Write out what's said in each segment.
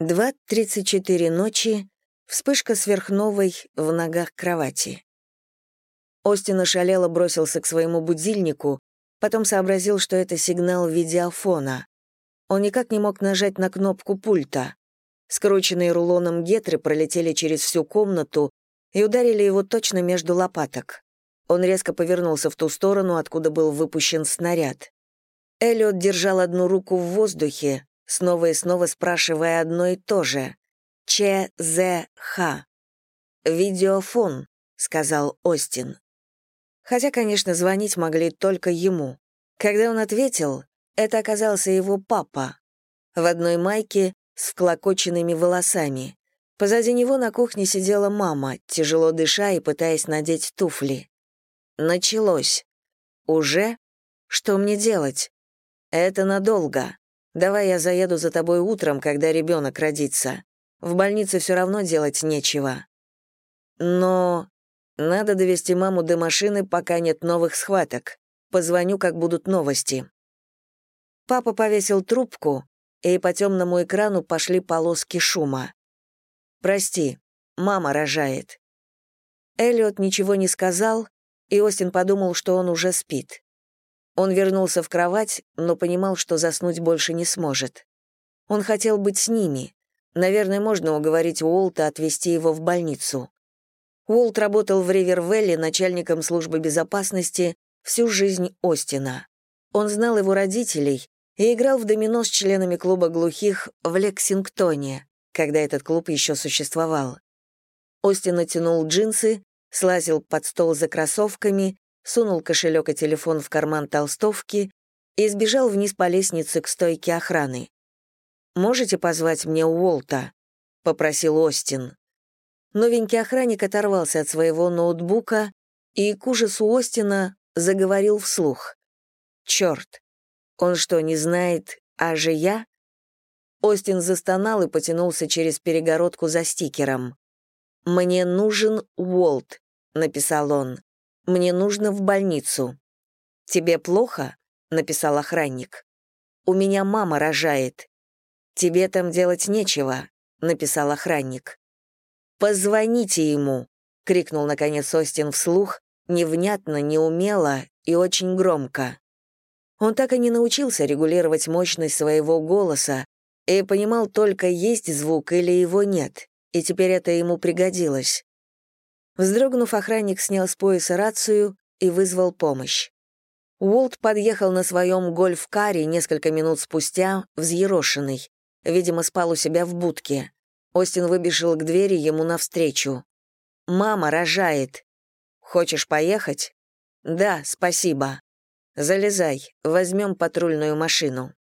2.34 ночи, вспышка сверхновой в ногах кровати. Остин ошалело бросился к своему будильнику, потом сообразил, что это сигнал видеофона. Он никак не мог нажать на кнопку пульта. Скрученные рулоном гетры пролетели через всю комнату и ударили его точно между лопаток. Он резко повернулся в ту сторону, откуда был выпущен снаряд. Эллиот держал одну руку в воздухе, снова и снова спрашивая одно и то же. «Ч-З-Х». «Видеофон», — сказал Остин. Хотя, конечно, звонить могли только ему. Когда он ответил, это оказался его папа. В одной майке с вклокоченными волосами. Позади него на кухне сидела мама, тяжело дыша и пытаясь надеть туфли. Началось. Уже? Что мне делать? Это надолго. Давай я заеду за тобой утром, когда ребенок родится. В больнице все равно делать нечего. Но надо довести маму до машины, пока нет новых схваток. Позвоню, как будут новости. Папа повесил трубку, и по темному экрану пошли полоски шума. «Прости, мама рожает». Эллиот ничего не сказал, и Остин подумал, что он уже спит. Он вернулся в кровать, но понимал, что заснуть больше не сможет. Он хотел быть с ними. Наверное, можно уговорить Уолта отвезти его в больницу. Уолт работал в Ривервелле начальником службы безопасности всю жизнь Остина. Он знал его родителей и играл в домино с членами клуба глухих в Лексингтоне, когда этот клуб еще существовал. Остин натянул джинсы, слазил под стол за кроссовками сунул кошелек и телефон в карман толстовки и сбежал вниз по лестнице к стойке охраны. «Можете позвать мне Уолта?» — попросил Остин. Новенький охранник оторвался от своего ноутбука и, к ужасу Остина, заговорил вслух. «Черт! Он что, не знает, а же я?» Остин застонал и потянулся через перегородку за стикером. «Мне нужен Уолт», — написал он. Мне нужно в больницу». «Тебе плохо?» — написал охранник. «У меня мама рожает». «Тебе там делать нечего», — написал охранник. «Позвоните ему», — крикнул наконец Остин вслух, невнятно, неумело и очень громко. Он так и не научился регулировать мощность своего голоса и понимал только, есть звук или его нет, и теперь это ему пригодилось. Вздрогнув, охранник снял с пояса рацию и вызвал помощь. Уолт подъехал на своем гольф-каре несколько минут спустя, взъерошенный. Видимо, спал у себя в будке. Остин выбежал к двери ему навстречу. «Мама рожает. Хочешь поехать?» «Да, спасибо. Залезай, возьмем патрульную машину».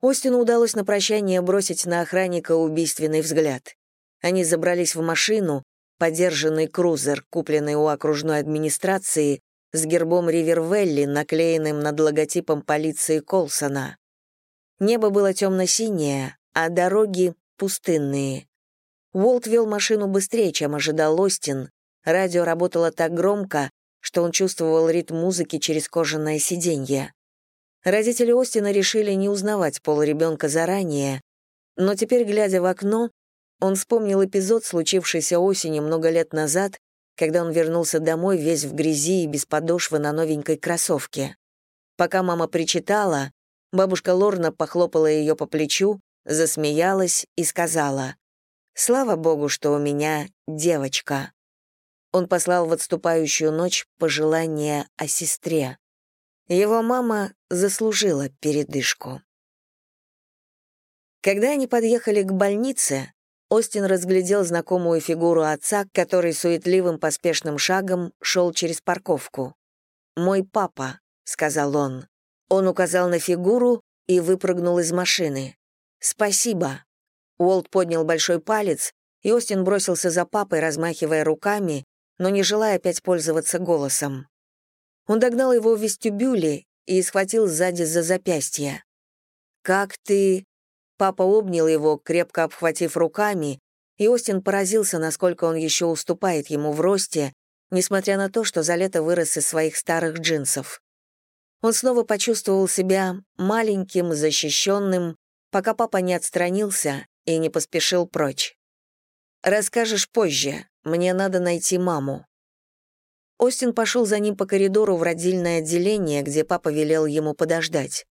Остину удалось на прощание бросить на охранника убийственный взгляд. Они забрались в машину, подержанный крузер, купленный у окружной администрации, с гербом Ривервелли, наклеенным над логотипом полиции Колсона. Небо было темно-синее, а дороги — пустынные. Уолт вел машину быстрее, чем ожидал Остин. Радио работало так громко, что он чувствовал ритм музыки через кожаное сиденье. Родители Остина решили не узнавать пол ребенка заранее, но теперь, глядя в окно, он вспомнил эпизод, случившийся осенью много лет назад, когда он вернулся домой весь в грязи и без подошвы на новенькой кроссовке. Пока мама причитала, бабушка Лорна похлопала ее по плечу, засмеялась и сказала, «Слава богу, что у меня девочка». Он послал в отступающую ночь пожелание о сестре. Его мама заслужила передышку. Когда они подъехали к больнице, Остин разглядел знакомую фигуру отца, который суетливым поспешным шагом шел через парковку. «Мой папа», — сказал он. Он указал на фигуру и выпрыгнул из машины. «Спасибо». Уолт поднял большой палец, и Остин бросился за папой, размахивая руками, но не желая опять пользоваться голосом. Он догнал его в вестибюле и схватил сзади за запястье. «Как ты...» Папа обнял его, крепко обхватив руками, и Остин поразился, насколько он еще уступает ему в росте, несмотря на то, что за лето вырос из своих старых джинсов. Он снова почувствовал себя маленьким, защищенным, пока папа не отстранился и не поспешил прочь. «Расскажешь позже. Мне надо найти маму». Остин пошел за ним по коридору в родильное отделение, где папа велел ему подождать.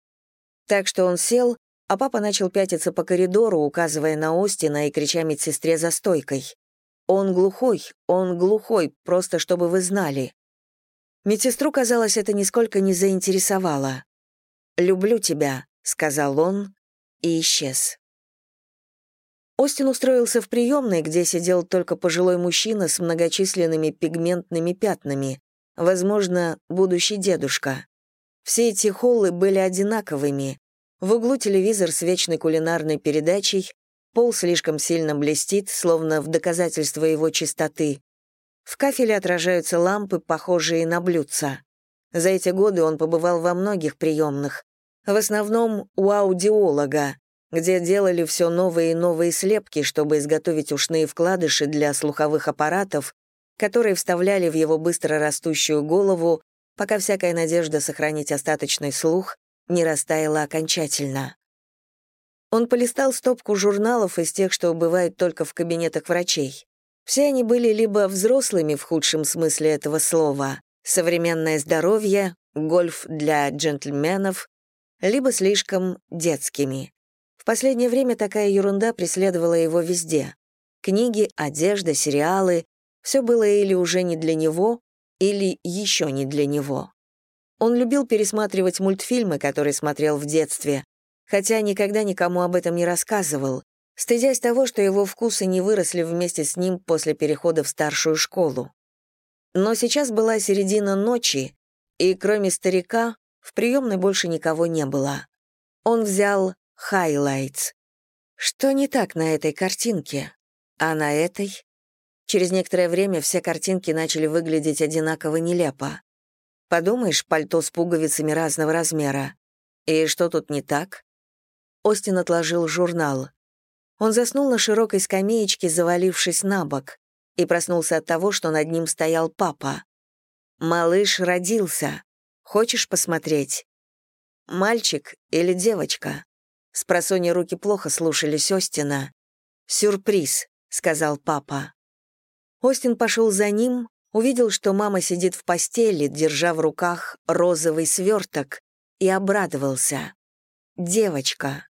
Так что он сел, а папа начал пятиться по коридору, указывая на Остина и крича медсестре за стойкой. «Он глухой, он глухой, просто чтобы вы знали». Медсестру, казалось, это нисколько не заинтересовало. «Люблю тебя», — сказал он и исчез. Остин устроился в приемной, где сидел только пожилой мужчина с многочисленными пигментными пятнами, возможно, будущий дедушка. Все эти холлы были одинаковыми. В углу телевизор с вечной кулинарной передачей, пол слишком сильно блестит, словно в доказательство его чистоты. В кафеле отражаются лампы, похожие на блюдца. За эти годы он побывал во многих приемных, в основном у аудиолога, где делали все новые и новые слепки, чтобы изготовить ушные вкладыши для слуховых аппаратов, которые вставляли в его быстро растущую голову, пока всякая надежда сохранить остаточный слух не растаяла окончательно. Он полистал стопку журналов из тех, что бывают только в кабинетах врачей. Все они были либо взрослыми в худшем смысле этого слова, современное здоровье, гольф для джентльменов, либо слишком детскими последнее время такая ерунда преследовала его везде. Книги, одежда, сериалы — все было или уже не для него, или еще не для него. Он любил пересматривать мультфильмы, которые смотрел в детстве, хотя никогда никому об этом не рассказывал, стыдясь того, что его вкусы не выросли вместе с ним после перехода в старшую школу. Но сейчас была середина ночи, и кроме старика в приемной больше никого не было. Он взял Highlights. Что не так на этой картинке? А на этой? Через некоторое время все картинки начали выглядеть одинаково нелепо. Подумаешь, пальто с пуговицами разного размера. И что тут не так? Остин отложил журнал. Он заснул на широкой скамеечке, завалившись на бок, и проснулся от того, что над ним стоял папа. «Малыш родился. Хочешь посмотреть? Мальчик или девочка?» С просонья руки плохо слушались Остина. «Сюрприз», — сказал папа. Остин пошел за ним, увидел, что мама сидит в постели, держа в руках розовый сверток, и обрадовался. «Девочка».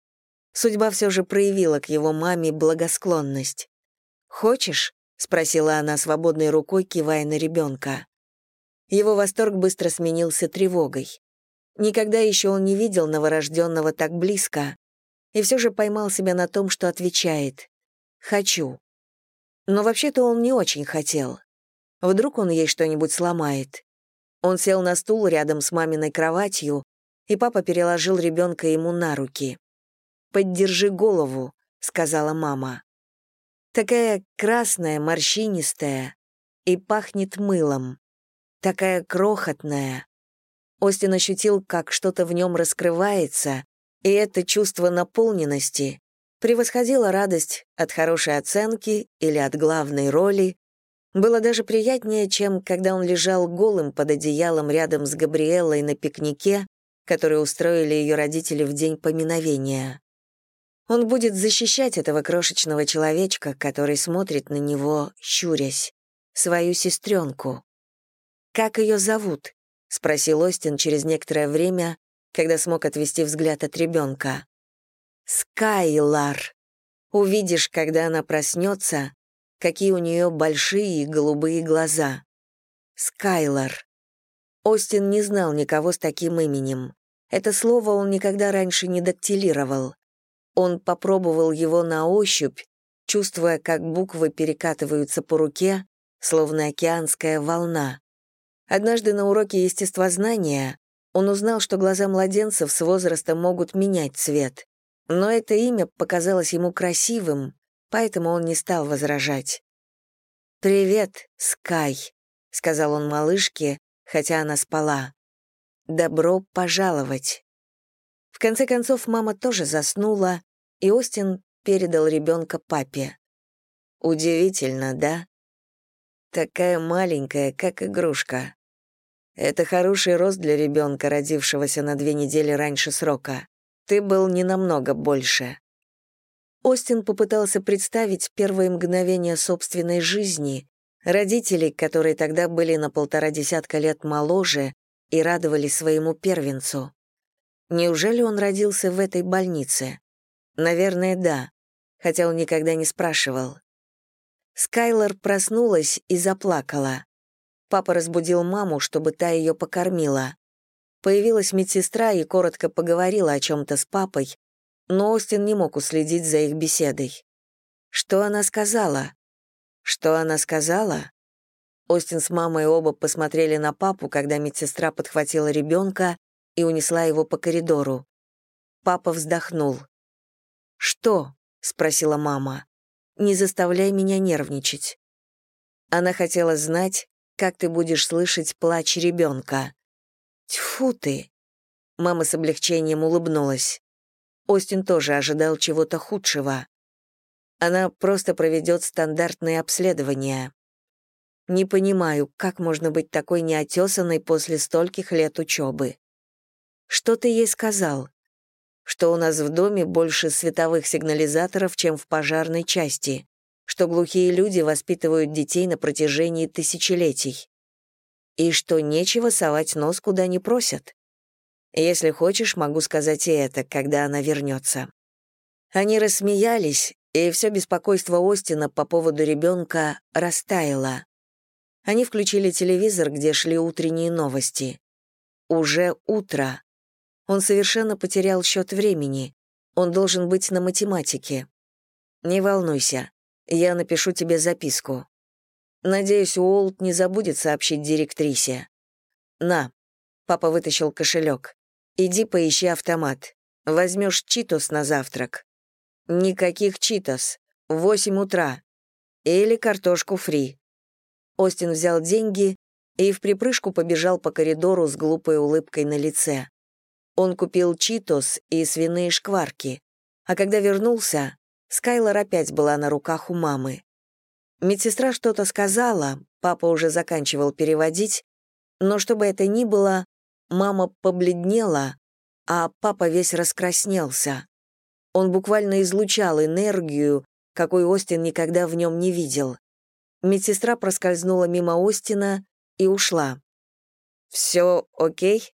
Судьба все же проявила к его маме благосклонность. «Хочешь?» — спросила она свободной рукой, кивая на ребенка. Его восторг быстро сменился тревогой. Никогда еще он не видел новорожденного так близко, и все же поймал себя на том, что отвечает «хочу». Но вообще-то он не очень хотел. Вдруг он ей что-нибудь сломает. Он сел на стул рядом с маминой кроватью, и папа переложил ребенка ему на руки. «Поддержи голову», — сказала мама. Такая красная, морщинистая и пахнет мылом. Такая крохотная. Остин ощутил, как что-то в нем раскрывается, и это чувство наполненности превосходило радость от хорошей оценки или от главной роли, было даже приятнее, чем когда он лежал голым под одеялом рядом с Габриэлой на пикнике, который устроили ее родители в день поминовения. Он будет защищать этого крошечного человечка, который смотрит на него, щурясь, свою сестренку. «Как ее зовут?» — спросил Остин через некоторое время, когда смог отвести взгляд от ребенка. «Скайлар! Увидишь, когда она проснется, какие у нее большие голубые глаза. Скайлар. Остин не знал никого с таким именем. Это слово он никогда раньше не дактилировал. Он попробовал его на ощупь, чувствуя, как буквы перекатываются по руке, словно океанская волна. Однажды на уроке естествознания он узнал, что глаза младенцев с возрастом могут менять цвет. Но это имя показалось ему красивым, поэтому он не стал возражать. «Привет, Скай», — сказал он малышке, хотя она спала. «Добро пожаловать». В конце концов, мама тоже заснула, и Остин передал ребенка папе. Удивительно, да? Такая маленькая, как игрушка. Это хороший рост для ребенка, родившегося на две недели раньше срока. Ты был не намного больше. Остин попытался представить первые мгновения собственной жизни, родителей, которые тогда были на полтора десятка лет моложе и радовали своему первенцу. Неужели он родился в этой больнице? Наверное, да, хотя он никогда не спрашивал. Скайлор проснулась и заплакала. Папа разбудил маму, чтобы та ее покормила. Появилась медсестра и коротко поговорила о чем-то с папой, но Остин не мог уследить за их беседой. Что она сказала? Что она сказала? Остин с мамой оба посмотрели на папу, когда медсестра подхватила ребенка и унесла его по коридору. Папа вздохнул. «Что?» — спросила мама. «Не заставляй меня нервничать». Она хотела знать, как ты будешь слышать плач ребенка. Тьфу ты! Мама с облегчением улыбнулась. Остин тоже ожидал чего-то худшего. Она просто проведет стандартные обследования. Не понимаю, как можно быть такой неотесанной после стольких лет учебы. Что ты ей сказал? Что у нас в доме больше световых сигнализаторов, чем в пожарной части что глухие люди воспитывают детей на протяжении тысячелетий. И что нечего совать нос куда не просят. Если хочешь, могу сказать и это, когда она вернется. Они рассмеялись, и все беспокойство Остина по поводу ребенка растаяло. Они включили телевизор, где шли утренние новости. Уже утро. Он совершенно потерял счет времени. Он должен быть на математике. Не волнуйся. Я напишу тебе записку. Надеюсь, Уолт не забудет сообщить директрисе. На. Папа вытащил кошелек. Иди поищи автомат. Возьмешь читос на завтрак. Никаких читос. Восемь утра. Или картошку фри. Остин взял деньги и в припрыжку побежал по коридору с глупой улыбкой на лице. Он купил читос и свиные шкварки, а когда вернулся, Скайлор опять была на руках у мамы. Медсестра что-то сказала, папа уже заканчивал переводить, но что бы это ни было, мама побледнела, а папа весь раскраснелся. Он буквально излучал энергию, какой Остин никогда в нем не видел. Медсестра проскользнула мимо Остина и ушла. «Все окей?»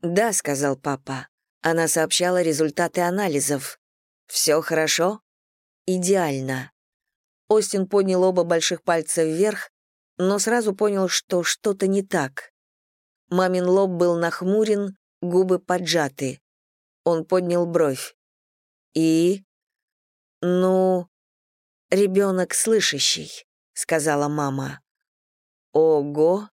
«Да», — сказал папа. Она сообщала результаты анализов. «Все хорошо?» идеально. Остин поднял оба больших пальца вверх, но сразу понял, что что-то не так. Мамин лоб был нахмурен, губы поджаты. Он поднял бровь. «И?» «Ну...» «Ребенок слышащий», — сказала мама. «Ого!»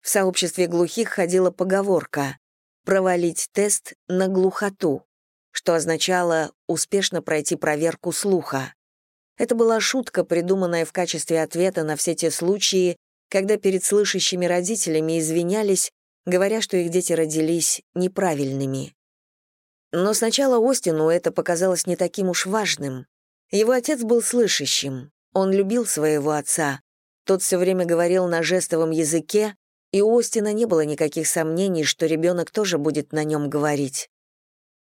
В сообществе глухих ходила поговорка «провалить тест на глухоту» что означало успешно пройти проверку слуха. Это была шутка, придуманная в качестве ответа на все те случаи, когда перед слышащими родителями извинялись, говоря, что их дети родились неправильными. Но сначала Остину это показалось не таким уж важным. Его отец был слышащим, он любил своего отца. Тот все время говорил на жестовом языке, и у Остина не было никаких сомнений, что ребенок тоже будет на нем говорить.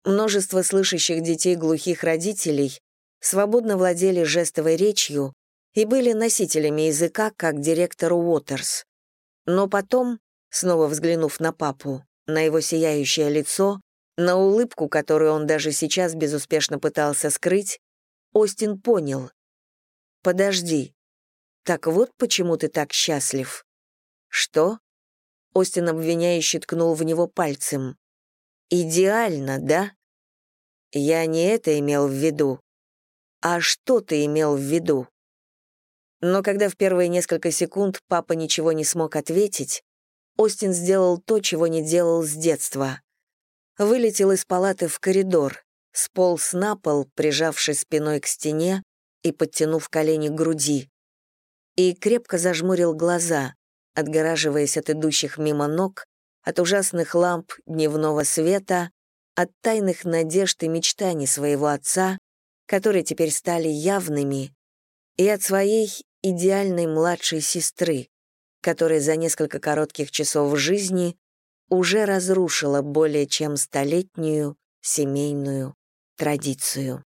Множество слышащих детей глухих родителей свободно владели жестовой речью и были носителями языка, как директор Уотерс. Но потом, снова взглянув на папу, на его сияющее лицо, на улыбку, которую он даже сейчас безуспешно пытался скрыть, Остин понял. «Подожди. Так вот почему ты так счастлив?» «Что?» Остин обвиняюще ткнул в него пальцем. Идеально, да? Я не это имел в виду. А что ты имел в виду? Но когда в первые несколько секунд папа ничего не смог ответить, Остин сделал то, чего не делал с детства. Вылетел из палаты в коридор, сполз на пол, прижавшись спиной к стене и подтянув колени к груди. И крепко зажмурил глаза, отгораживаясь от идущих мимо ног, от ужасных ламп дневного света, от тайных надежд и мечтаний своего отца, которые теперь стали явными, и от своей идеальной младшей сестры, которая за несколько коротких часов жизни уже разрушила более чем столетнюю семейную традицию.